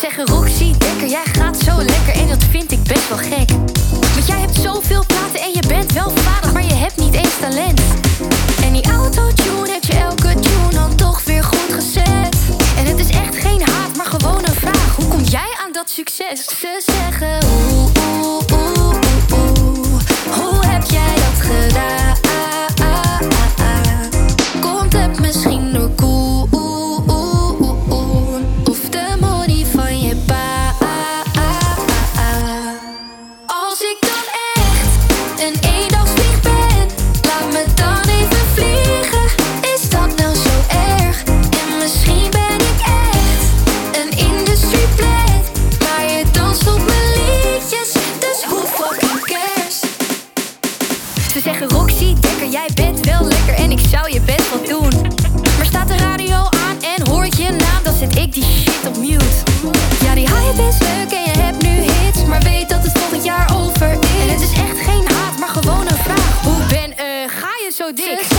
zeggen Roxy, Dekker, jij gaat zo lekker en dat vind ik best wel gek. Want jij hebt zoveel praten en je bent wel vaardig, maar je hebt niet eens talent. En die autotune heeft je elke tune dan toch weer goed gezet. En het is echt geen haat, maar gewoon een vraag. Hoe kom jij aan dat succes? Ze zeggen Roxy, dekker, jij bent wel lekker en ik zou je best wel doen. Maar staat de radio aan en hoor ik je naam, dan zet ik die shit op mute. Ja, die hype is leuk en je hebt nu hits, maar weet dat het volgend jaar over is. En het is echt geen haat, maar gewoon een vraag. Hoe ben, eh, ga je zo dik?